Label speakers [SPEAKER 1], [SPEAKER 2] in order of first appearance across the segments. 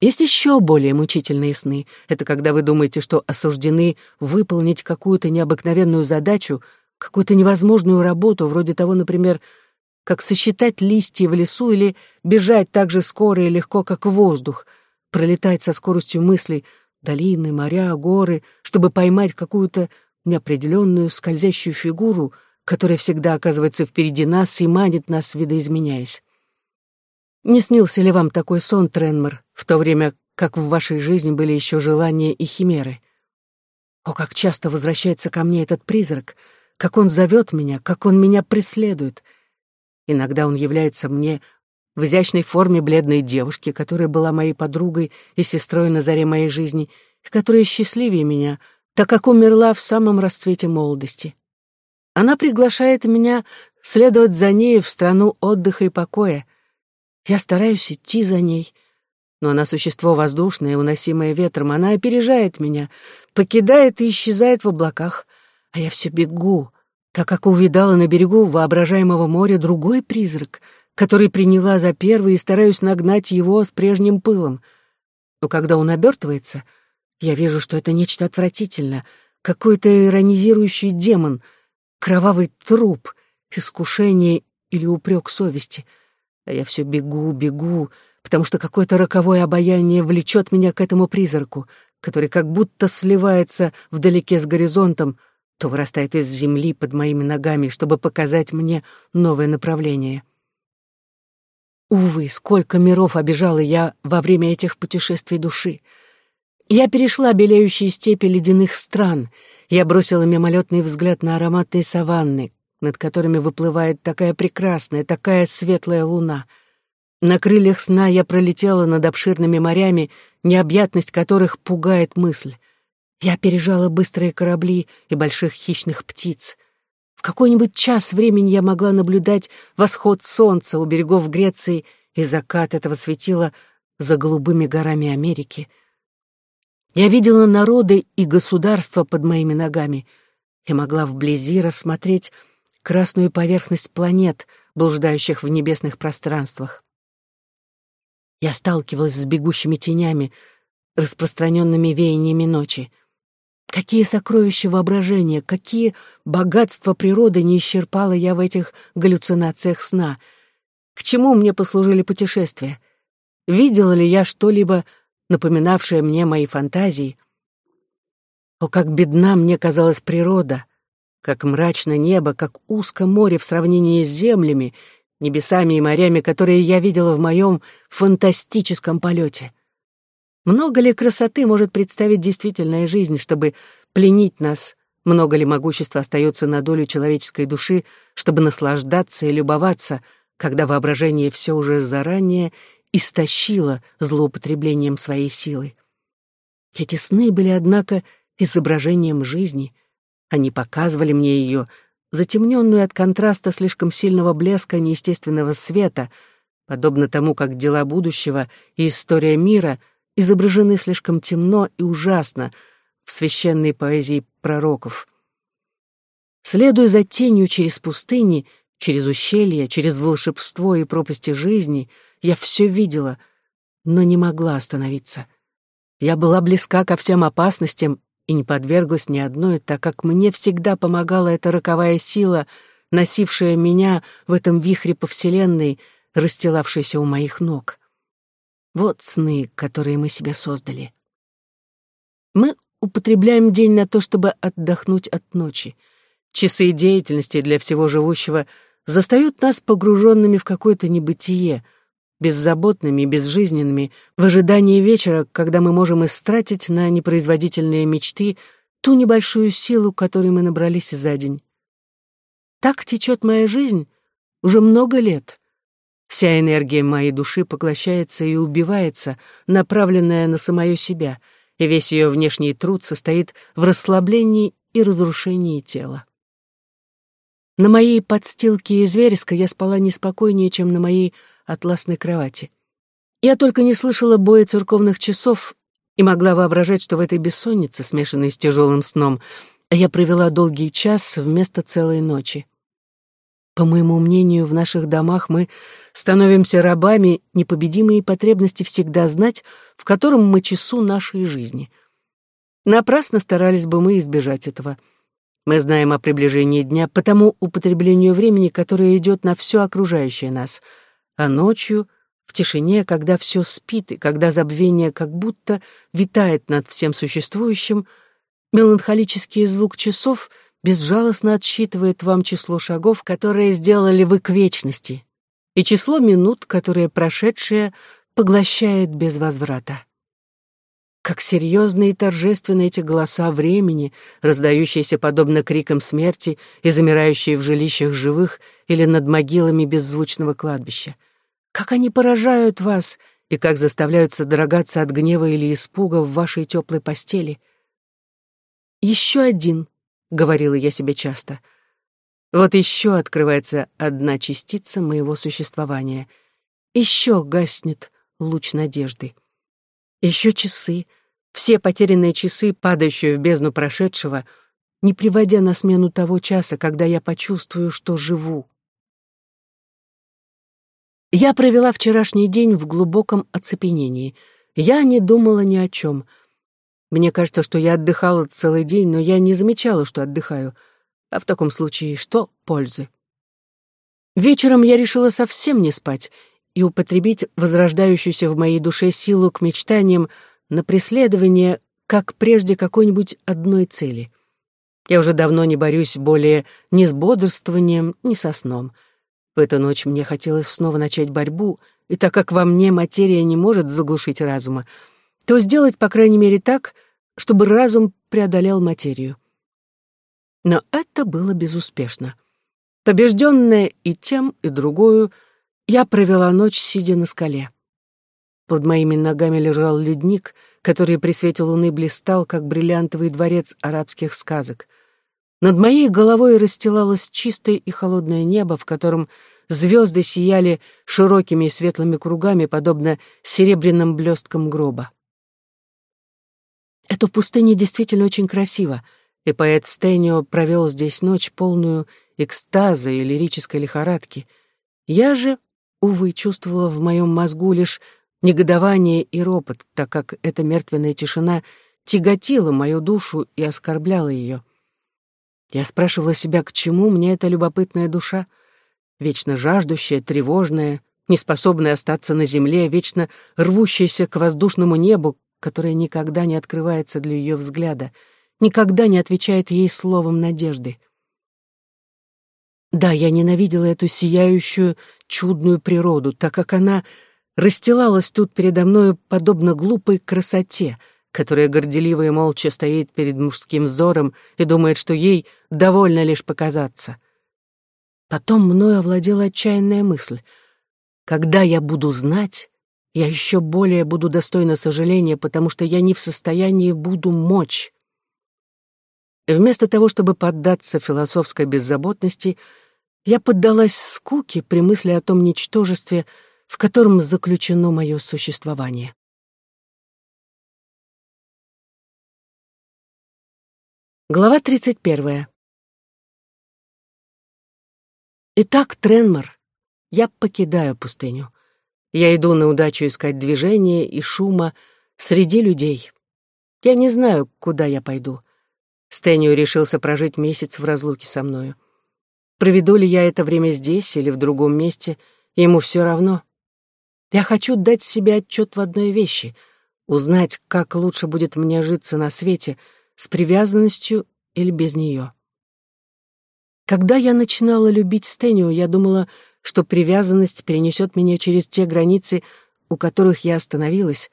[SPEAKER 1] Есть еще более мучительные сны. Это когда вы думаете, что осуждены выполнить какую-то необыкновенную задачу, какую-то невозможную работу, вроде того, например, как сосчитать листья в лесу или бежать так же скоро и легко, как воздух, пролетать со скоростью мыслей долины, моря, горы, чтобы поймать какую-то неопределенную скользящую фигуру, которая всегда оказывается впереди нас и манит нас, видоизменяясь. Не снился ли вам такой сон, Тренмор, в то время как в вашей жизни были еще желания и химеры? О, как часто возвращается ко мне этот призрак, как он зовет меня, как он меня преследует. Иногда он является мне в изящной форме бледной девушки, которая была моей подругой и сестрой на заре моей жизни, и которая счастливее меня, так как умерла в самом расцвете молодости. Она приглашает меня следовать за ней в страну отдыха и покоя, я стараюсь идти за ней, но она существо воздушное, уносимое ветром. Она опережает меня, покидает и исчезает в облаках, а я все бегу, так как увидала на берегу воображаемого моря другой призрак, который приняла за первый и стараюсь нагнать его с прежним пылом. Но когда он обертывается, я вижу, что это нечто отвратительное, какой-то иронизирующий демон, кровавый труп, искушение или упрек совести — а я все бегу, бегу, потому что какое-то роковое обаяние влечет меня к этому призраку, который как будто сливается вдалеке с горизонтом, то вырастает из земли под моими ногами, чтобы показать мне новое направление. Увы, сколько миров обижала я во время этих путешествий души. Я перешла белеющие степи ледяных стран, я бросила мимолетный взгляд на ароматные саванны, над которыми выплывает такая прекрасная, такая светлая луна. На крыльях сна я пролетела над обширными морями, необъятность которых пугает мысль. Я пережала быстрые корабли и больших хищных птиц. В какой-нибудь час времени я могла наблюдать восход солнца у берегов Греции и закат этого светила за голубыми горами Америки. Я видела народы и государства под моими ногами. Я могла вблизи рассмотреть красную поверхность планет, блуждающих в небесных пространствах. Я сталкивалась с бегущими тенями, распространенными веяниями ночи. Какие сокровища воображения, какие богатства природы не исчерпала я в этих галлюцинациях сна. К чему мне послужили путешествия? Видела ли я что-либо, напоминавшее мне мои фантазии? О, как бедна мне казалась природа, как мрачно небо, как узко море в сравнении с землями, небесами и морями, которые я видела в моем фантастическом полете. Много ли красоты может представить действительная жизнь, чтобы пленить нас? Много ли могущества остается на долю человеческой души, чтобы наслаждаться и любоваться, когда воображение все уже заранее истощило злоупотреблением своей силы? Эти сны были, однако, изображением жизни — они показывали мне ее, затемненную от контраста слишком сильного блеска неестественного света, подобно тому, как дела будущего и история мира изображены слишком темно и ужасно в священной поэзии пророков. Следуя за тенью через пустыни, через ущелья, через волшебство и пропасти жизни, я все видела, но не могла остановиться. Я была близка ко всем опасностям и не подверглась ни одной, так как мне всегда помогала эта роковая сила, носившая меня в этом вихре по вселенной, расстилавшейся у моих ног. Вот сны, которые мы себе создали. Мы употребляем день на то, чтобы отдохнуть от ночи. Часы деятельности для всего живущего застают нас погруженными в какое-то небытие — беззаботными безжизненными, в ожидании вечера, когда мы можем истратить на непроизводительные мечты ту небольшую силу, которой мы набрались за день. Так течет моя жизнь уже много лет. Вся энергия моей души поглощается и убивается, направленная на самое себя, и весь ее внешний труд состоит в расслаблении и разрушении тела. На моей подстилке из вереска я спала неспокойнее, чем на моей атласной кровати. Я только не слышала боя церковных часов и могла воображать, что в этой бессоннице, смешанной с тяжелым сном, я провела долгий час вместо целой ночи. По моему мнению, в наших домах мы становимся рабами непобедимой потребности всегда знать, в котором мы часу нашей жизни. Напрасно старались бы мы избежать этого. Мы знаем о приближении дня по тому употреблению времени, которое идет на все окружающее нас, а ночью — в тишине, когда все спит и когда забвение как будто витает над всем существующим, меланхолический звук часов безжалостно отсчитывает вам число шагов, которые сделали вы к вечности, и число минут, которые прошедшие поглощает без возврата. Как серьезны и торжественны эти голоса времени, раздающиеся подобно крикам смерти и замирающие в жилищах живых или над могилами беззвучного кладбища. Как они поражают вас и как заставляют содрогаться от гнева или испуга в вашей теплой постели. «Еще один», — говорила я себе часто. «Вот еще открывается одна частица моего существования. Еще гаснет луч надежды. Еще часы, все потерянные часы, падающие в бездну прошедшего, не приводя на смену того часа, когда я почувствую, что живу. Я провела вчерашний день в глубоком оцепенении. Я не думала ни о чем. Мне кажется, что я отдыхала целый день, но я не замечала, что отдыхаю. А в таком случае что пользы? Вечером я решила совсем не спать и употребить возрождающуюся в моей душе силу к мечтаниям на преследование, как прежде какой-нибудь одной цели. Я уже давно не борюсь более ни с бодрствованием, ни со сном — в эту ночь мне хотелось снова начать борьбу, и так как во мне материя не может заглушить разума, то сделать, по крайней мере, так, чтобы разум преодолел материю. Но это было безуспешно. Побежденная и тем, и другую, я провела ночь, сидя на скале. Под моими ногами лежал ледник, который при свете луны блистал, как бриллиантовый дворец арабских сказок. Над моей головой расстилалось чистое и холодное небо, в котором Звезды сияли широкими и светлыми кругами, подобно серебряным блесткам гроба. Эта пустыня действительно очень красива, и поэт Стэнио провел здесь ночь полную экстаза и лирической лихорадки. Я же, увы, чувствовала в моем мозгу лишь негодование и ропот, так как эта мертвенная тишина тяготила мою душу и оскорбляла ее. Я спрашивала себя, к чему мне эта любопытная душа — вечно жаждущая, тревожная, неспособная остаться на земле, вечно рвущаяся к воздушному небу, которое никогда не открывается для ее взгляда, никогда не отвечает ей словом надежды. Да, я ненавидела эту сияющую, чудную природу, так как она расстилалась тут передо мною подобно глупой красоте, которая горделиво и молча стоит перед мужским взором и думает, что ей довольно лишь показаться — Потом мною овладела отчаянная мысль. Когда я буду знать, я еще более буду достойна сожаления, потому что я не в состоянии буду мочь. И вместо того, чтобы поддаться философской беззаботности, я поддалась скуке при мысли о том ничтожестве, в котором заключено мое существование. Глава 31. Итак, Тренмор, я покидаю пустыню. Я иду на удачу искать движения и шума среди людей. Я не знаю, куда я пойду. Стэнио решился прожить месяц в разлуке со мною. Проведу ли я это время здесь или в другом месте, ему все равно. Я хочу дать себе отчет в одной вещи — узнать, как лучше будет мне житься на свете, с привязанностью или без нее. Когда я начинала любить Стэнио, я думала, что привязанность перенесет меня через те границы, у которых я остановилась.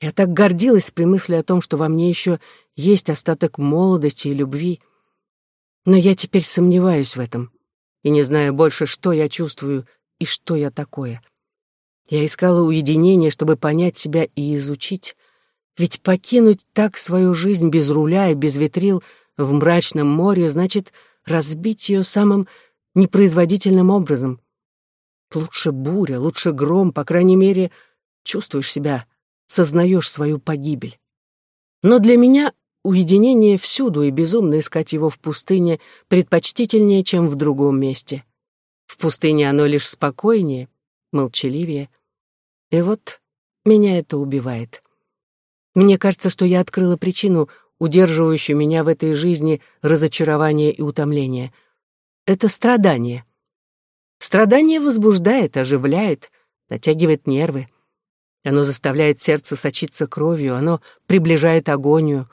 [SPEAKER 1] Я так гордилась при мысли о том, что во мне еще есть остаток молодости и любви. Но я теперь сомневаюсь в этом и не знаю больше, что я чувствую и что я такое. Я искала уединение, чтобы понять себя и изучить. Ведь покинуть так свою жизнь без руля и без ветрил в мрачном море значит — разбить ее самым непроизводительным образом. Лучше буря, лучше гром, по крайней мере, чувствуешь себя, сознаешь свою погибель. Но для меня уединение всюду и безумно искать его в пустыне предпочтительнее, чем в другом месте. В пустыне оно лишь спокойнее, молчаливее. И вот меня это убивает. Мне кажется, что я открыла причину, удерживающую меня в этой жизни разочарование и утомление. Это страдание. Страдание возбуждает, оживляет, натягивает нервы. Оно заставляет сердце сочиться кровью, оно приближает агонию.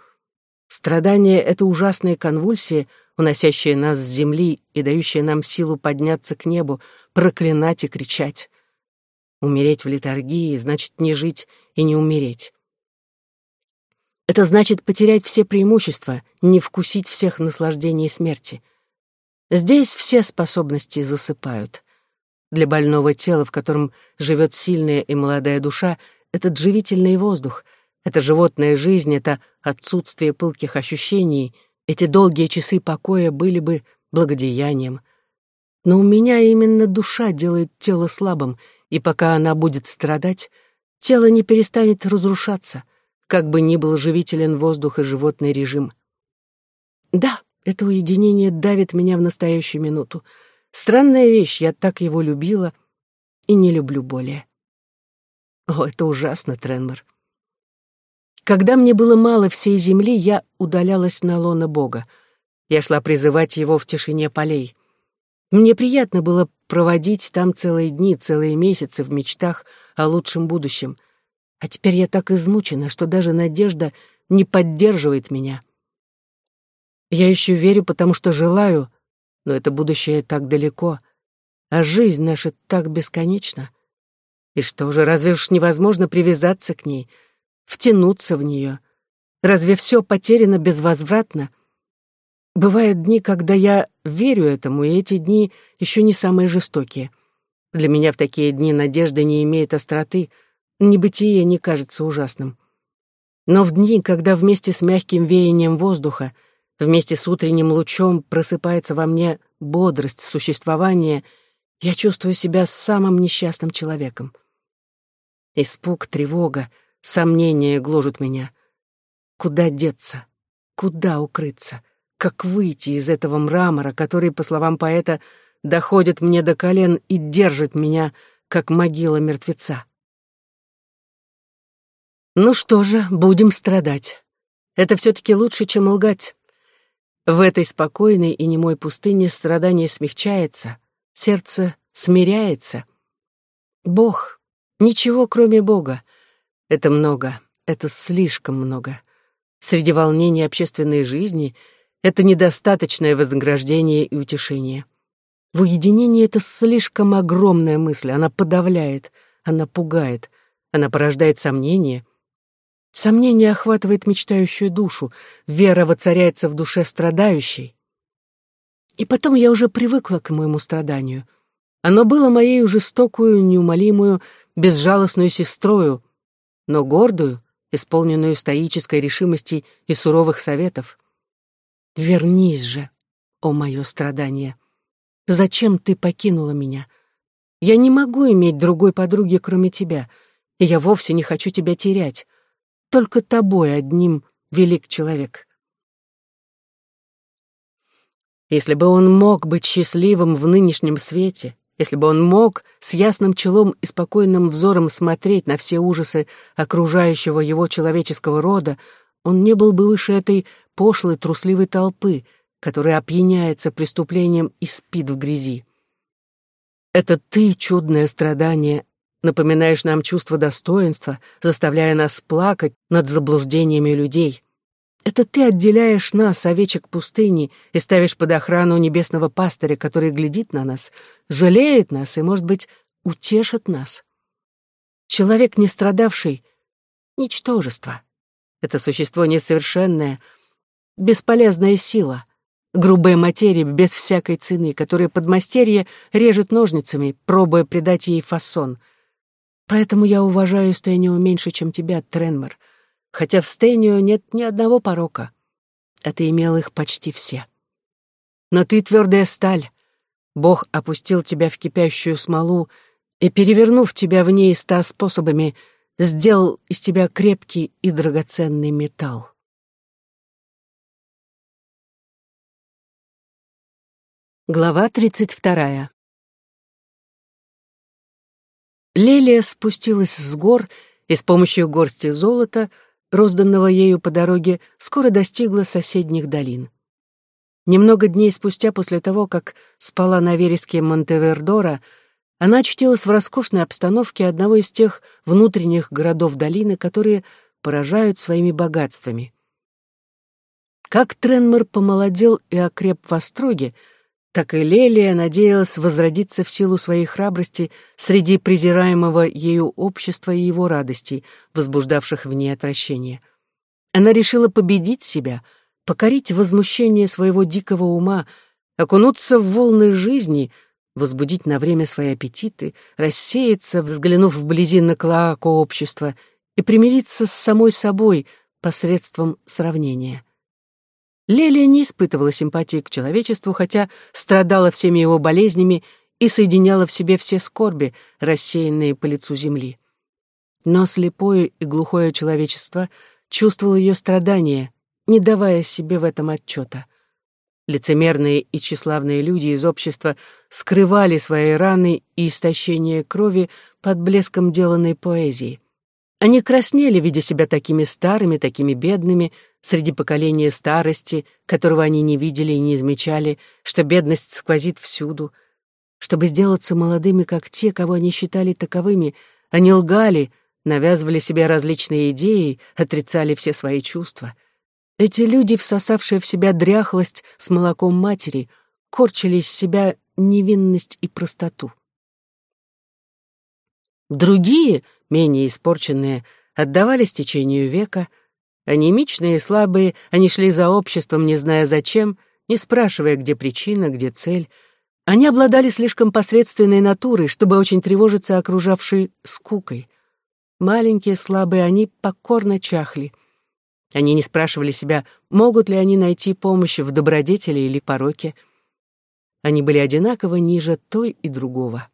[SPEAKER 1] Страдание — это ужасная конвульсия, уносящая нас с земли и дающая нам силу подняться к небу, проклинать и кричать. Умереть в литургии значит не жить и не умереть. Это значит потерять все преимущества, не вкусить всех наслаждений смерти. Здесь все способности засыпают. Для больного тела, в котором живет сильная и молодая душа, этот живительный воздух, эта животная жизнь, это отсутствие пылких ощущений, эти долгие часы покоя были бы благодеянием. Но у меня именно душа делает тело слабым, и пока она будет страдать, тело не перестанет разрушаться, как бы ни был живителен воздух и животный режим. Да, это уединение давит меня в настоящую минуту — Странная вещь, я так его любила и не люблю более. О, это ужасно, Тренмор. Когда мне было мало всей земли, я удалялась на лоно Бога. Я шла призывать его в тишине полей. Мне приятно было проводить там целые дни, целые месяцы в мечтах о лучшем будущем. А теперь я так измучена, что даже надежда не поддерживает меня. Я еще верю, потому что желаю, но это будущее так далеко, а жизнь наша так бесконечна. И что же, разве уж невозможно привязаться к ней, втянуться в нее? Разве все потеряно безвозвратно? Бывают дни, когда я верю этому, и эти дни еще не самые жестокие. Для меня в такие дни надежда не имеет остроты, небытие не кажется ужасным. Но в дни, когда вместе с мягким веянием воздуха — Вместе с утренним лучом просыпается во мне бодрость существования, я чувствую себя самым несчастным человеком. Испуг, тревога, сомнения гложут меня. Куда деться? Куда укрыться? Как выйти из этого мрамора, который, по словам поэта, доходит мне до колен и держит меня, как могила мертвеца? Ну что же, будем страдать. Это все-таки лучше, чем лгать. В этой спокойной и немой пустыне страдание смягчается, сердце смиряется. Бог, ничего кроме Бога. Это много, это слишком много. Среди волнений общественной жизни это недостаточное вознаграждение и утешение. В уединении это слишком огромная мысль, она подавляет, она пугает, она порождает сомнения — Сомнение охватывает мечтающую душу, вера воцаряется в душе страдающей. И потом я уже привыкла к моему страданию. Оно было моей жестокую, неумолимую, безжалостную сестрою, но гордую, исполненную стоической решимости и суровых советов. Вернись же, о мое страдание. Зачем ты покинула меня? Я не могу иметь другой подруги, кроме тебя, и я вовсе не хочу тебя терять. Только тобой одним велик человек. Если бы он мог быть счастливым в нынешнем свете, если бы он мог с ясным челом и спокойным взором смотреть на все ужасы окружающего его человеческого рода, он не был бы выше этой пошлой трусливой толпы, которая опьяняется преступлением и спит в грязи. Это ты, чудное страдание, напоминаешь нам чувство достоинства, заставляя нас плакать над заблуждениями людей. Это ты отделяешь нас, овечек пустыни, и ставишь под охрану небесного пастыря, который глядит на нас, жалеет нас и, может быть, утешит нас. Человек, не страдавший, — ничтожество. Это существо несовершенное, бесполезная сила, грубая материя без всякой цены, которая подмастерье режет ножницами, пробуя придать ей фасон — Поэтому я уважаю Стэнио меньше, чем тебя, Тренмор, хотя в Стэнио нет ни одного порока, а ты имел их почти все. Но ты твердая сталь. Бог опустил тебя в кипящую смолу и, перевернув тебя в ней ста способами, сделал из тебя крепкий и драгоценный металл. Глава 32. Лелия спустилась с гор и с помощью горсти золота, розданного ею по дороге, скоро достигла соседних долин. Немного дней спустя после того, как спала на вереске Монтевердора, она очутилась в роскошной обстановке одного из тех внутренних городов долины, которые поражают своими богатствами. Как Тренмор помолодел и окреп в остроге, так и Лелия надеялась возродиться в силу своей храбрости среди презираемого ею общества и его радостей, возбуждавших в ней отвращение. Она решила победить себя, покорить возмущение своего дикого ума, окунуться в волны жизни, возбудить на время свои аппетиты, рассеяться, взглянув вблизи на клоаку общества, и примириться с самой собой посредством сравнения. Лелия не испытывала симпатии к человечеству, хотя страдала всеми его болезнями и соединяла в себе все скорби, рассеянные по лицу земли. Но слепое и глухое человечество чувствовало ее страдания, не давая себе в этом отчета. Лицемерные и тщеславные люди из общества скрывали свои раны и истощение крови под блеском деланной поэзии. Они краснели, видя себя такими старыми, такими бедными, среди поколения старости, которого они не видели и не замечали, что бедность сквозит всюду. Чтобы сделаться молодыми, как те, кого они считали таковыми, они лгали, навязывали себе различные идеи, отрицали все свои чувства. Эти люди, всосавшие в себя дряхлость с молоком матери, корчили из себя невинность и простоту. Другие, менее испорченные, отдавались течению века — Анемичные и слабые, они шли за обществом, не зная зачем, не спрашивая, где причина, где цель. Они обладали слишком посредственной натурой, чтобы очень тревожиться окружавшей скукой. Маленькие, слабые, они покорно чахли. Они не спрашивали себя, могут ли они найти помощь в добродетели или пороке. Они были одинаково ниже той и другого.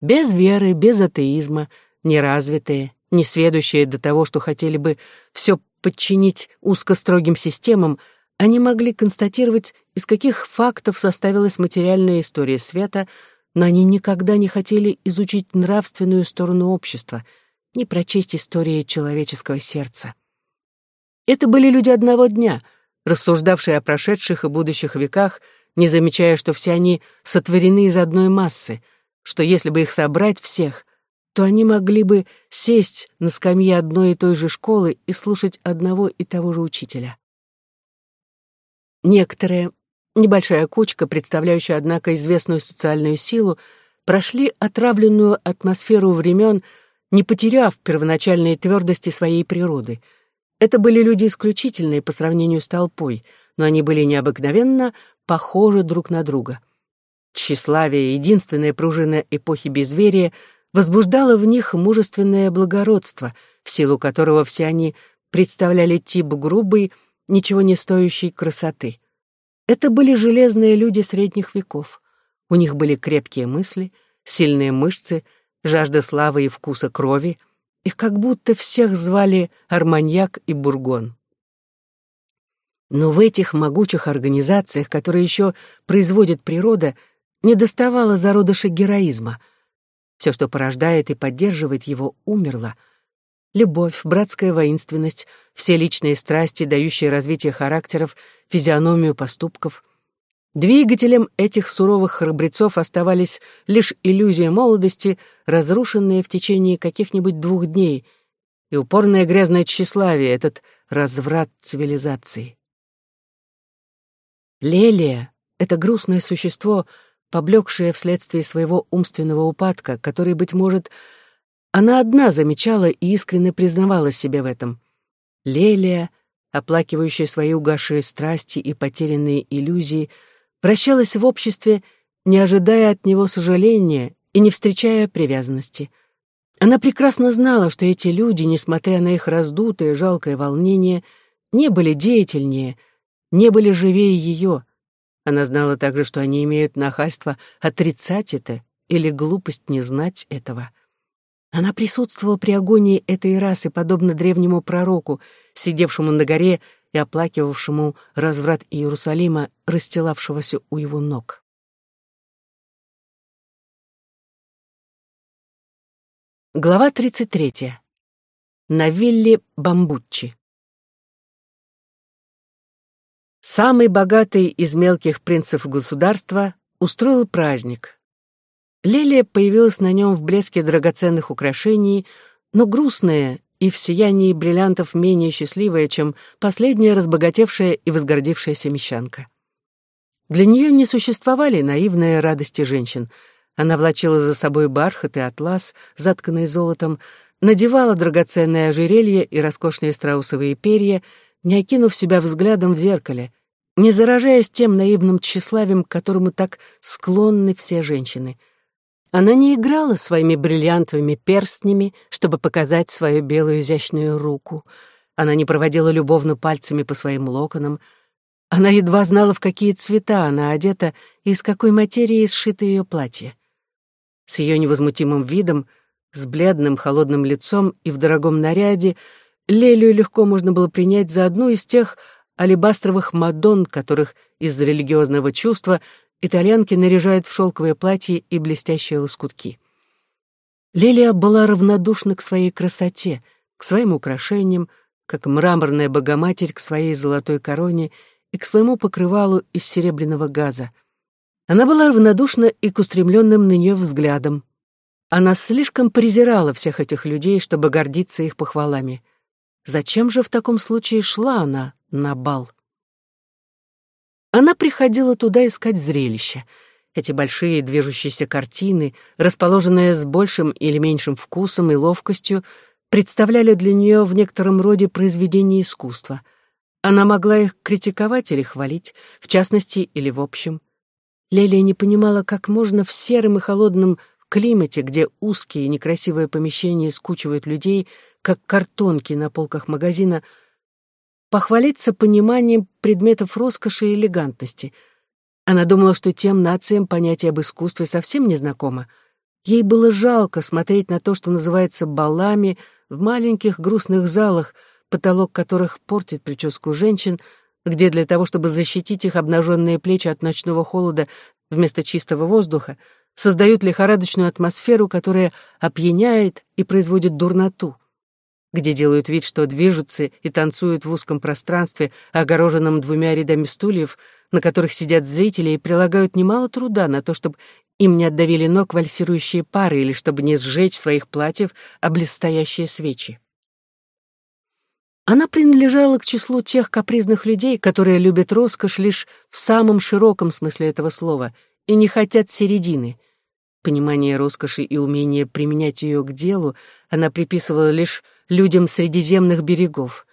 [SPEAKER 1] Без веры, без атеизма, неразвитые, несведущие до того, что хотели бы все подчинить узкострогим системам, они могли констатировать, из каких фактов составилась материальная история света, но они никогда не хотели изучить нравственную сторону общества, не прочесть истории человеческого сердца. Это были люди одного дня, рассуждавшие о прошедших и будущих веках, не замечая, что все они сотворены из одной массы, что если бы их собрать всех, то они могли бы сесть на скамье одной и той же школы и слушать одного и того же учителя. Некоторые, небольшая кучка, представляющая, однако, известную социальную силу, прошли отравленную атмосферу времен, не потеряв первоначальной твердости своей природы. Это были люди исключительные по сравнению с толпой, но они были необыкновенно похожи друг на друга. Тщеславие, единственная пружина эпохи безверия — возбуждало в них мужественное благородство, в силу которого все они представляли тип грубой, ничего не стоящей красоты. Это были железные люди средних веков. У них были крепкие мысли, сильные мышцы, жажда славы и вкуса крови. Их как будто всех звали Арманьяк и Бургон. Но в этих могучих организациях, которые еще производит природа, не доставало зародыша героизма — все, что порождает и поддерживает его, умерло. Любовь, братская воинственность, все личные страсти, дающие развитие характеров, физиономию поступков. Двигателем этих суровых храбрецов оставались лишь иллюзия молодости, разрушенная в течение каких-нибудь двух дней, и упорное грязное тщеславие, этот разврат цивилизации. Лелия, это грустное существо — поблекшая вследствие своего умственного упадка, который, быть может, она одна замечала и искренне признавала себе в этом. Лелия, оплакивающая свои угасшие страсти и потерянные иллюзии, вращалась в обществе, не ожидая от него сожаления и не встречая привязанности. Она прекрасно знала, что эти люди, несмотря на их раздутое жалкое волнение, не были деятельнее, не были живее ее — она знала также, что они имеют нахальство отрицать это или глупость не знать этого. Она присутствовала при агонии этой расы, подобно древнему пророку, сидевшему на горе и оплакивавшему разврат Иерусалима, расстилавшегося у его ног. Глава 33. На вилле Бамбуччи. Самый богатый из мелких принцев государства устроил праздник. Лилия появилась на нем в блеске драгоценных украшений, но грустная и в сиянии бриллиантов менее счастливая, чем последняя разбогатевшая и возгордившаяся мещанка. Для нее не существовали наивные радости женщин — она влачила за собой бархат и атлас, затканный золотом, надевала драгоценное ожерелье и роскошные страусовые перья, не окинув себя взглядом в зеркале, не заражаясь тем наивным тщеславием, к которому так склонны все женщины. Она не играла своими бриллиантовыми перстнями, чтобы показать свою белую изящную руку. Она не проводила любовно пальцами по своим локонам. Она едва знала, в какие цвета она одета и из какой материи сшито ее платье с ее невозмутимым видом, с бледным холодным лицом и в дорогом наряде, Лелию легко можно было принять за одну из тех алебастровых мадон, которых из религиозного чувства итальянки наряжают в шелковые платья и блестящие лоскутки. Лелия была равнодушна к своей красоте, к своим украшениям, как мраморная богоматерь к своей золотой короне и к своему покрывалу из серебряного газа. Она была равнодушна и к устремленным на нее взглядам. Она слишком презирала всех этих людей, чтобы гордиться их похвалами. Зачем же в таком случае шла она на бал? Она приходила туда искать зрелища. Эти большие движущиеся картины, расположенные с большим или меньшим вкусом и ловкостью, представляли для нее в некотором роде произведение искусства. Она могла их критиковать или хвалить, в частности или в общем. Лелия не понимала, как можно в сером и холодном климате, где узкие и некрасивые помещения скучивают людей, как картонки на полках магазина, похвалиться пониманием предметов роскоши и элегантности. Она думала, что тем нациям понятие об искусстве совсем не знакомо. Ей было жалко смотреть на то, что называется балами в маленьких грустных залах, потолок которых портит прическу женщин — где для того, чтобы защитить их обнаженные плечи от ночного холода вместо чистого воздуха, создают лихорадочную атмосферу, которая опьяняет и производит дурноту, где делают вид, что движутся и танцуют в узком пространстве, огороженном двумя рядами стульев, на которых сидят зрители и прилагают немало труда на то, чтобы им не отдавили ног вальсирующие пары или чтобы не сжечь своих платьев об блестящие свечи. Она принадлежала к числу тех капризных людей, которые любят роскошь лишь в самом широком смысле этого слова и не хотят середины. Понимание роскоши и умение применять ее к делу она приписывала лишь людям средиземных берегов.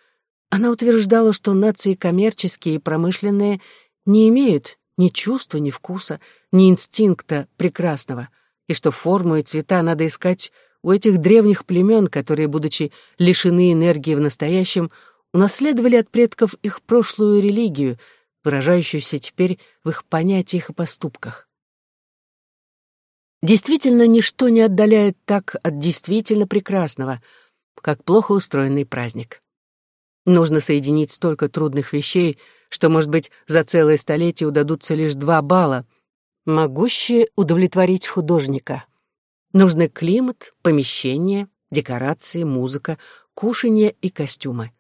[SPEAKER 1] Она утверждала, что нации коммерческие и промышленные не имеют ни чувства, ни вкуса, ни инстинкта прекрасного, и что форму и цвета надо искать у этих древних племен, которые, будучи лишены энергии в настоящем, унаследовали от предков их прошлую религию, выражающуюся теперь в их понятиях и поступках. Действительно, ничто не отдаляет так от действительно прекрасного, как плохо устроенный праздник. Нужно соединить столько трудных вещей, что, может быть, за целое столетие удадутся лишь два балла, могущие удовлетворить художника. Нужны климат, помещение, декорации, музыка, кушанье и костюмы.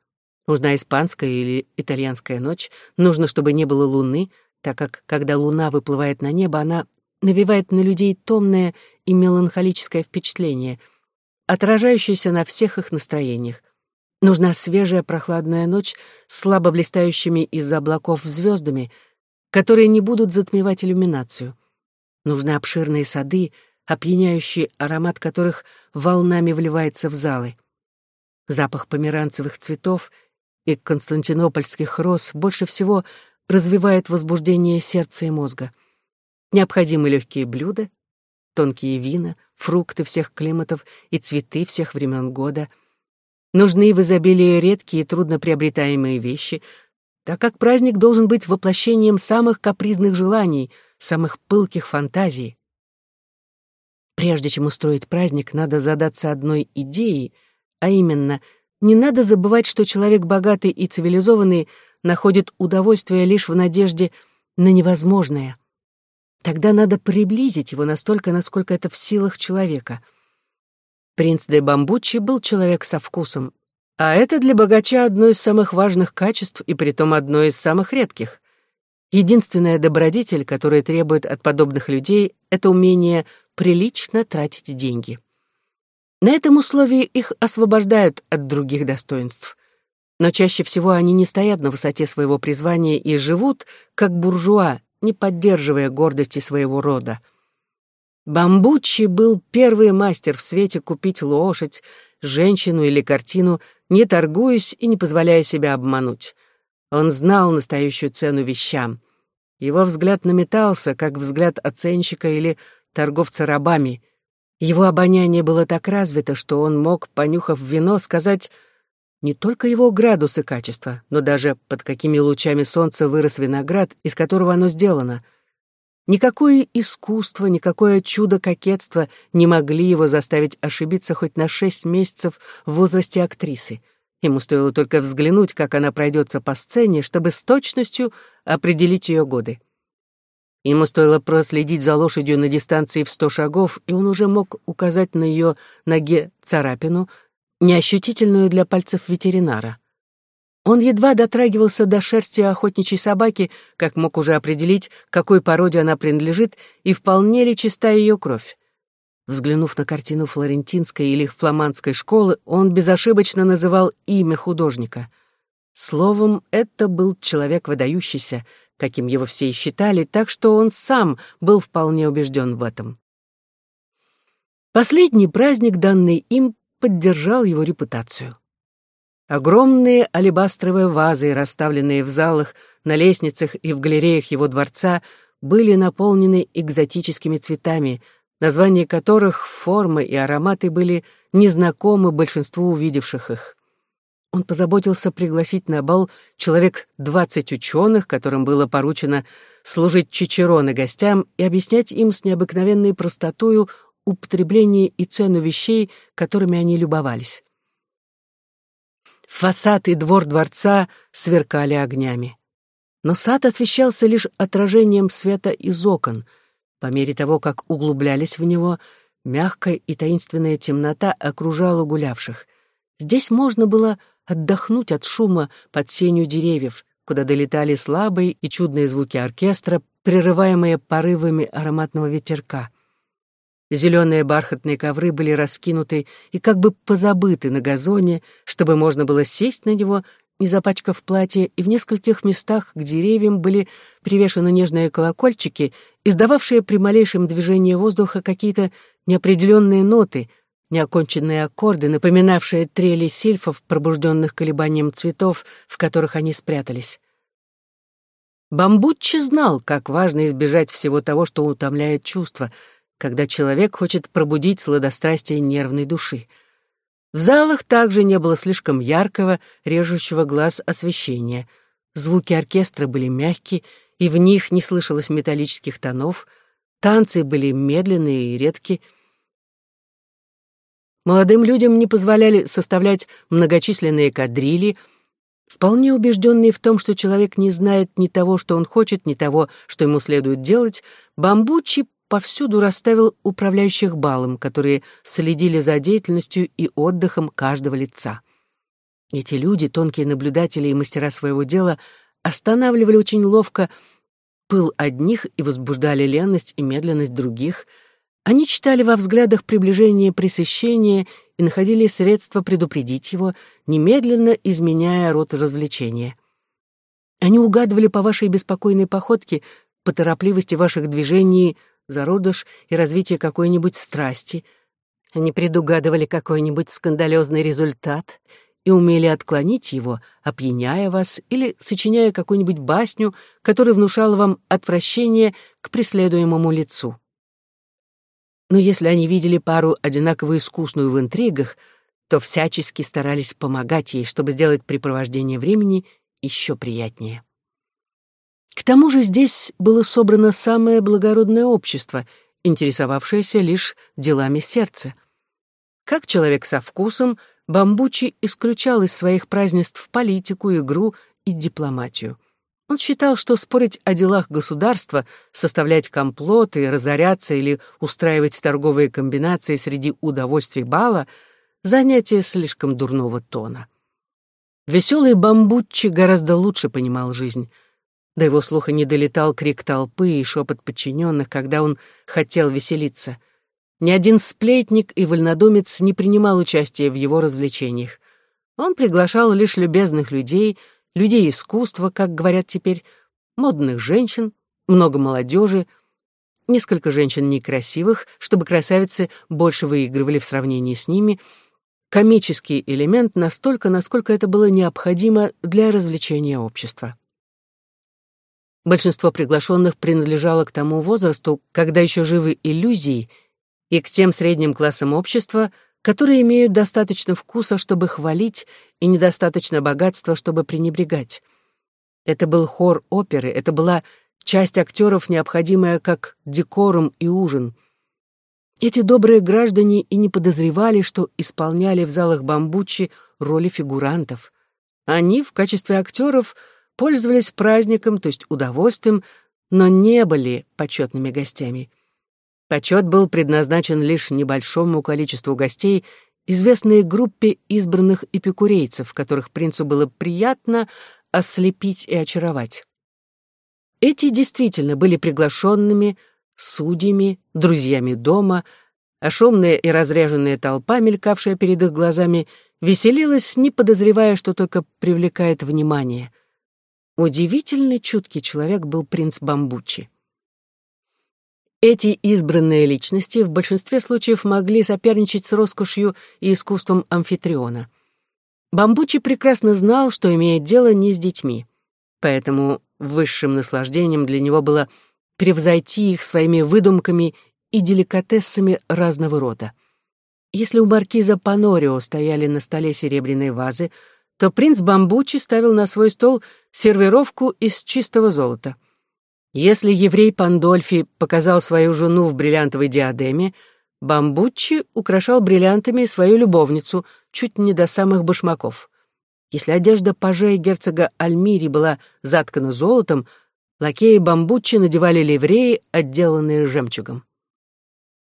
[SPEAKER 1] Нужна испанская или итальянская ночь, нужно, чтобы не было луны, так как, когда луна выплывает на небо, она навевает на людей томное и меланхолическое впечатление, отражающееся на всех их настроениях. Нужна свежая прохладная ночь с слабо блистающими из-за облаков звездами, которые не будут затмевать иллюминацию. Нужны обширные сады, опьяняющий аромат которых волнами вливается в залы. Запах померанцевых цветов и константинопольских роз больше всего развивает возбуждение сердца и мозга. Необходимы легкие блюда, тонкие вина, фрукты всех климатов и цветы всех времен года. Нужны в изобилии редкие и трудноприобретаемые вещи, так как праздник должен быть воплощением самых капризных желаний, самых пылких фантазий. Прежде чем устроить праздник, надо задаться одной идеей, а именно, не надо забывать, что человек богатый и цивилизованный находит удовольствие лишь в надежде на невозможное. Тогда надо приблизить его настолько, насколько это в силах человека. Принц де Бамбучи был человек со вкусом, а это для богача одно из самых важных качеств и притом одно из самых редких. Единственная добродетель, которая требует от подобных людей, это умение прилично тратить деньги. На этом условии их освобождают от других достоинств. Но чаще всего они не стоят на высоте своего призвания и живут, как буржуа, не поддерживая гордости своего рода. Бамбуччи был первый мастер в свете купить лошадь, женщину или картину, не торгуясь и не позволяя себя обмануть. Он знал настоящую цену вещам. Его взгляд наметался, как взгляд оценщика или торговца рабами. Его обоняние было так развито, что он мог, понюхав вино, сказать не только его градус и качество, но даже под какими лучами солнца вырос виноград, из которого оно сделано. Никакое искусство, никакое чудо кокетства не могли его заставить ошибиться хоть на шесть месяцев в возрасте актрисы — Ему стоило только взглянуть, как она пройдется по сцене, чтобы с точностью определить ее годы. Ему стоило проследить за лошадью на дистанции в сто шагов, и он уже мог указать на ее ноге царапину, неощутительную для пальцев ветеринара. Он едва дотрагивался до шерсти охотничьей собаки, как мог уже определить, какой породе она принадлежит и вполне ли чиста ее кровь. Взглянув на картину флорентинской или фламандской школы, он безошибочно называл имя художника. Словом, это был человек выдающийся, каким его все и считали, так что он сам был вполне убежден в этом. Последний праздник, данный им, поддержал его репутацию. Огромные алебастровые вазы, расставленные в залах, на лестницах и в галереях его дворца, были наполнены экзотическими цветами — названия которых, формы и ароматы были незнакомы большинству увидевших их. Он позаботился пригласить на бал человек двадцать ученых, которым было поручено служить чичероны гостям и объяснять им с необыкновенной простотою употребление и цену вещей, которыми они любовались. Фасад и двор дворца сверкали огнями. Но сад освещался лишь отражением света из окон — по мере того, как углублялись в него, мягкая и таинственная темнота окружала гулявших. Здесь можно было отдохнуть от шума под сенью деревьев, куда долетали слабые и чудные звуки оркестра, прерываемые порывами ароматного ветерка. Зеленые бархатные ковры были раскинуты и как бы позабыты на газоне, чтобы можно было сесть на него не запачкав платье, и в нескольких местах к деревьям были привешены нежные колокольчики, издававшие при малейшем движении воздуха какие-то неопределенные ноты, неоконченные аккорды, напоминавшие трели сильфов, пробужденных колебанием цветов, в которых они спрятались. Бамбуччи знал, как важно избежать всего того, что утомляет чувства, когда человек хочет пробудить сладострастие нервной души — в залах также не было слишком яркого, режущего глаз освещения. Звуки оркестра были мягкие, и в них не слышалось металлических тонов. Танцы были медленные и редкие. Молодым людям не позволяли составлять многочисленные кадрили, Вполне убежденный в том, что человек не знает ни того, что он хочет, ни того, что ему следует делать, Бамбучи повсюду расставил управляющих балом, которые следили за деятельностью и отдыхом каждого лица. Эти люди, тонкие наблюдатели и мастера своего дела, останавливали очень ловко пыл одних и возбуждали ленность и медленность других. Они читали во взглядах приближение пресыщения и находили средства предупредить его, немедленно изменяя рот развлечения. Они угадывали по вашей беспокойной походке, по торопливости ваших движений, зародыш и развитие какой-нибудь страсти. Они предугадывали какой-нибудь скандалезный результат и умели отклонить его, опьяняя вас или сочиняя какую-нибудь басню, которая внушала вам отвращение к преследуемому лицу. Но если они видели пару одинаково искусную в интригах, то всячески старались помогать ей, чтобы сделать препровождение времени еще приятнее. К тому же здесь было собрано самое благородное общество, интересовавшееся лишь делами сердца. Как человек со вкусом, Бамбучи исключал из своих празднеств политику, игру и дипломатию. Он считал, что спорить о делах государства, составлять комплоты, разоряться или устраивать торговые комбинации среди удовольствий бала — занятие слишком дурного тона. Веселый бамбуччи гораздо лучше понимал жизнь. До его слуха не долетал крик толпы и шепот подчиненных, когда он хотел веселиться. Ни один сплетник и вольнодумец не принимал участия в его развлечениях. Он приглашал лишь любезных людей — людей искусства, как говорят теперь, модных женщин, много молодежи, несколько женщин некрасивых, чтобы красавицы больше выигрывали в сравнении с ними, комический элемент настолько, насколько это было необходимо для развлечения общества. Большинство приглашенных принадлежало к тому возрасту, когда еще живы иллюзии, и к тем средним классам общества, которые имеют достаточно вкуса, чтобы хвалить, и недостаточно богатства, чтобы пренебрегать. Это был хор оперы, это была часть актеров, необходимая как декорум и ужин. Эти добрые граждане и не подозревали, что исполняли в залах бамбучи роли фигурантов. Они в качестве актеров пользовались праздником, то есть удовольствием, но не были почетными гостями. Почет был предназначен лишь небольшому количеству гостей, известной группе избранных эпикурейцев, которых принцу было приятно ослепить и очаровать. Эти действительно были приглашенными, судьями, друзьями дома, а шумная и разряженная толпа, мелькавшая перед их глазами, веселилась, не подозревая, что только привлекает внимание. Удивительно чуткий человек был принц Бамбучи. Эти избранные личности в большинстве случаев могли соперничать с роскошью и искусством амфитриона. Бамбучи прекрасно знал, что имеет дело не с детьми, поэтому высшим наслаждением для него было превзойти их своими выдумками и деликатесами разного рода. Если у маркиза Панорио стояли на столе серебряные вазы, то принц Бамбучи ставил на свой стол сервировку из чистого золота — если еврей Пандольфи показал свою жену в бриллиантовой диадеме, Бамбуччи украшал бриллиантами свою любовницу чуть не до самых башмаков. Если одежда пажа герцога Альмири была заткана золотом, лакеи Бамбуччи надевали ливреи, отделанные жемчугом.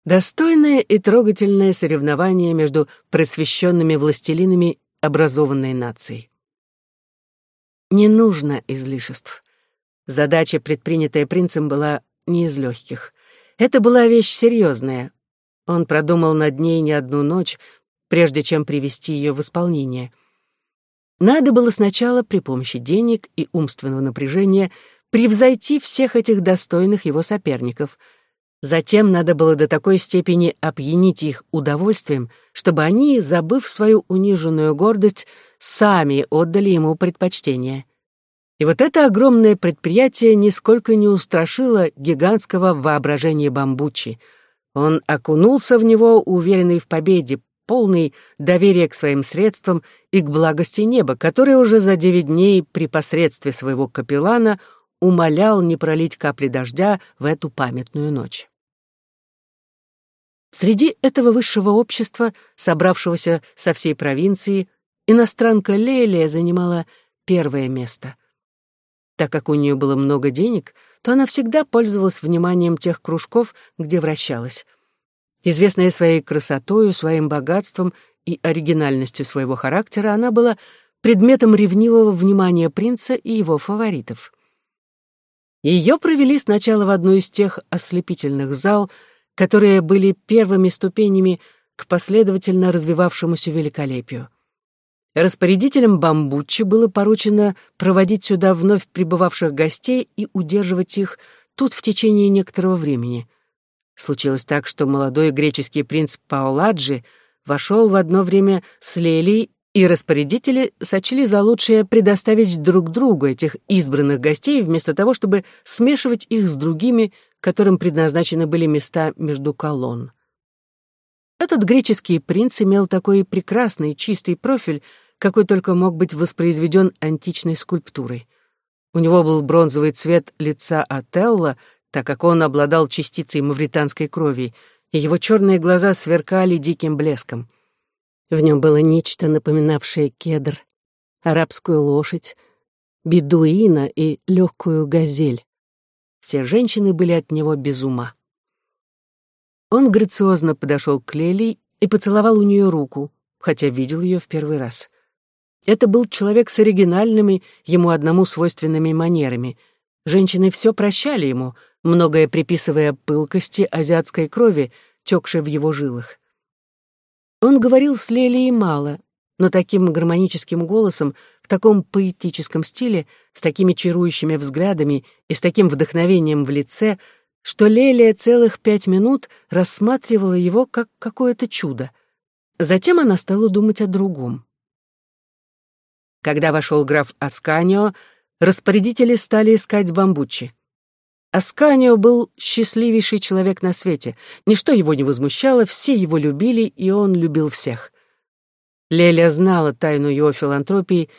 [SPEAKER 1] Достойное и трогательное соревнование между просвещенными властелинами образованной нацией. Не нужно излишеств. Задача, предпринятая принцем, была не из легких. Это была вещь серьезная. Он продумал над ней не одну ночь, прежде чем привести ее в исполнение. Надо было сначала при помощи денег и умственного напряжения превзойти всех этих достойных его соперников. Затем надо было до такой степени опьянить их удовольствием, чтобы они, забыв свою униженную гордость, сами отдали ему предпочтение. И вот это огромное предприятие нисколько не устрашило гигантского воображения Бамбучи. Он окунулся в него, уверенный в победе, полный доверия к своим средствам и к благости неба, который уже за девять дней при посредстве своего капеллана умолял не пролить капли дождя в эту памятную ночь. Среди этого высшего общества, собравшегося со всей провинции, иностранка Лелия занимала первое место — так как у нее было много денег, то она всегда пользовалась вниманием тех кружков, где вращалась. Известная своей красотою, своим богатством и оригинальностью своего характера, она была предметом ревнивого внимания принца и его фаворитов. Ее провели сначала в одну из тех ослепительных зал, которые были первыми ступенями к последовательно развивавшемуся великолепию. Распорядителям Бамбуччи было поручено проводить сюда вновь прибывавших гостей и удерживать их тут в течение некоторого времени. Случилось так, что молодой греческий принц Пауладжи вошел в одно время с Лелией, и распорядители сочли за лучшее предоставить друг другу этих избранных гостей вместо того, чтобы смешивать их с другими, которым предназначены были места между колонн. Этот греческий принц имел такой прекрасный чистый профиль, какой только мог быть воспроизведен античной скульптурой. У него был бронзовый цвет лица Отелла, так как он обладал частицей мавританской крови, и его черные глаза сверкали диким блеском. В нем было нечто, напоминавшее кедр, арабскую лошадь, бедуина и легкую газель. Все женщины были от него без ума. Он грациозно подошел к Лели и поцеловал у нее руку, хотя видел ее в первый раз. Это был человек с оригинальными, ему одному свойственными манерами. Женщины все прощали ему, многое приписывая пылкости азиатской крови, текшей в его жилах. Он говорил с Лелией мало, но таким гармоническим голосом, в таком поэтическом стиле, с такими чарующими взглядами и с таким вдохновением в лице, что Лелия целых пять минут рассматривала его как какое-то чудо. Затем она стала думать о другом. Когда вошел граф Асканио, распорядители стали искать бамбучи. Асканио был счастливейший человек на свете. Ничто его не возмущало, все его любили, и он любил всех. Леля знала тайну его филантропии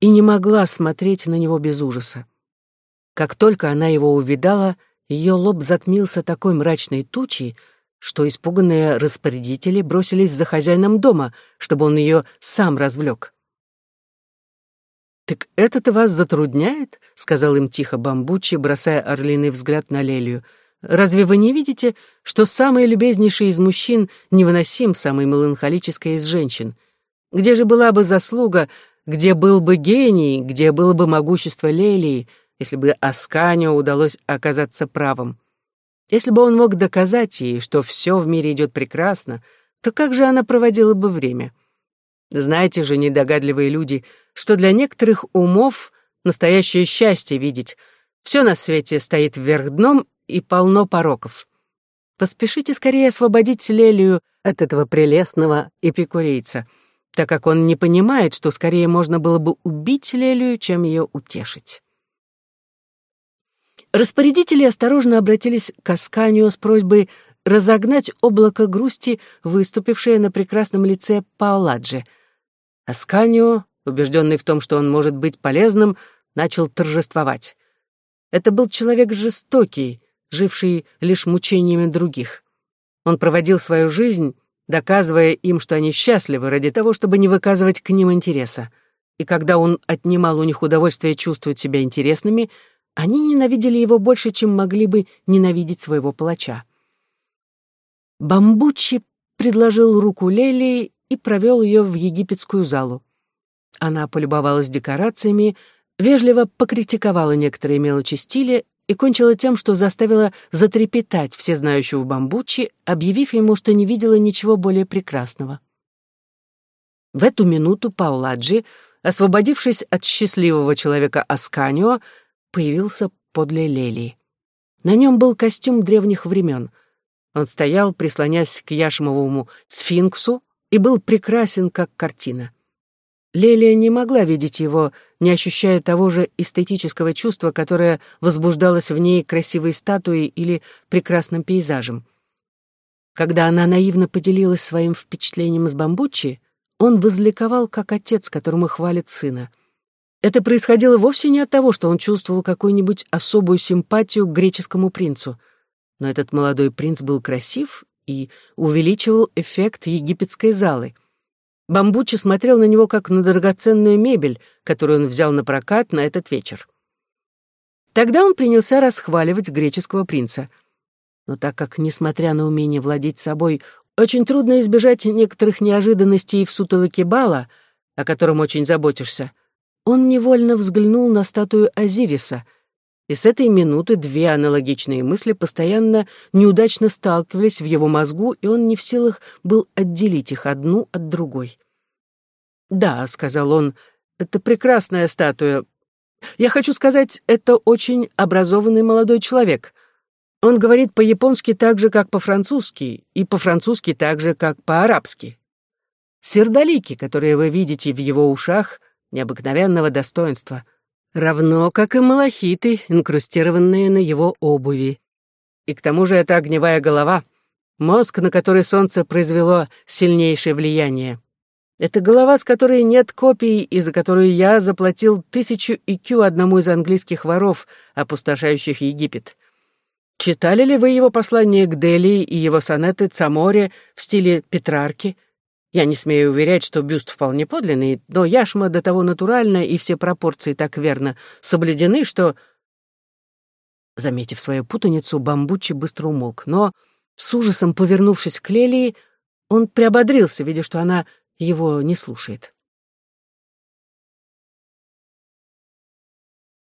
[SPEAKER 1] и не могла смотреть на него без ужаса. Как только она его увидала, ее лоб затмился такой мрачной тучей, что испуганные распорядители бросились за хозяином дома, чтобы он ее сам развлек. «Так это-то вас затрудняет?» — сказал им тихо Бамбучи, бросая орлиный взгляд на Лелию. «Разве вы не видите, что самый любезнейший из мужчин невыносим самой меланхолической из женщин? Где же была бы заслуга, где был бы гений, где было бы могущество Лелии, если бы Асканио удалось оказаться правым? Если бы он мог доказать ей, что все в мире идет прекрасно, то как же она проводила бы время?» Знаете же, недогадливые люди, что для некоторых умов настоящее счастье видеть. Все на свете стоит вверх дном и полно пороков. Поспешите скорее освободить Лелию от этого прелестного эпикурейца, так как он не понимает, что скорее можно было бы убить Лелию, чем ее утешить. Распорядители осторожно обратились к Асканию с просьбой разогнать облако грусти, выступившее на прекрасном лице Пауладжи — Асканио, убежденный в том, что он может быть полезным, начал торжествовать. Это был человек жестокий, живший лишь мучениями других. Он проводил свою жизнь, доказывая им, что они счастливы ради того, чтобы не выказывать к ним интереса. И когда он отнимал у них удовольствие чувствовать себя интересными, они ненавидели его больше, чем могли бы ненавидеть своего палача. Бамбучи предложил руку Лелии и провел ее в египетскую залу. Она полюбовалась декорациями, вежливо покритиковала некоторые мелочи стиля и кончила тем, что заставила затрепетать всезнающего Бамбучи, объявив ему, что не видела ничего более прекрасного. В эту минуту Пауладжи, освободившись от счастливого человека Асканио, появился подле Лелии. На нем был костюм древних времен. Он стоял, прислонясь к яшмовому сфинксу, и был прекрасен, как картина. Лелия не могла видеть его, не ощущая того же эстетического чувства, которое возбуждалось в ней красивой статуей или прекрасным пейзажем. Когда она наивно поделилась своим впечатлением с Бамбуччи, он возликовал, как отец, которому хвалит сына. Это происходило вовсе не от того, что он чувствовал какую-нибудь особую симпатию к греческому принцу. Но этот молодой принц был красив и увеличивал эффект египетской залы. Бамбучи смотрел на него как на драгоценную мебель, которую он взял на прокат на этот вечер. Тогда он принялся расхваливать греческого принца. Но так как, несмотря на умение владеть собой, очень трудно избежать некоторых неожиданностей в сутолоке бала, о котором очень заботишься, он невольно взглянул на статую Азириса — и с этой минуты две аналогичные мысли постоянно неудачно сталкивались в его мозгу, и он не в силах был отделить их одну от другой. «Да», — сказал он, — «это прекрасная статуя. Я хочу сказать, это очень образованный молодой человек. Он говорит по-японски так же, как по-французски, и по-французски так же, как по-арабски. Сердолики, которые вы видите в его ушах, необыкновенного достоинства — равно как и малахиты, инкрустированные на его обуви. И к тому же это огневая голова, мозг, на который солнце произвело сильнейшее влияние. Это голова, с которой нет копий, и за которую я заплатил тысячу икю одному из английских воров, опустошающих Египет. Читали ли вы его послание к Дели и его сонеты Цаморе в стиле Петрарки? Я не смею уверять, что бюст вполне подлинный, но яшма до того натуральна, и все пропорции так верно соблюдены, что...» Заметив свою путаницу, Бамбучи быстро умолк, но, с ужасом повернувшись к Лелии, он приободрился, видя, что она его не слушает.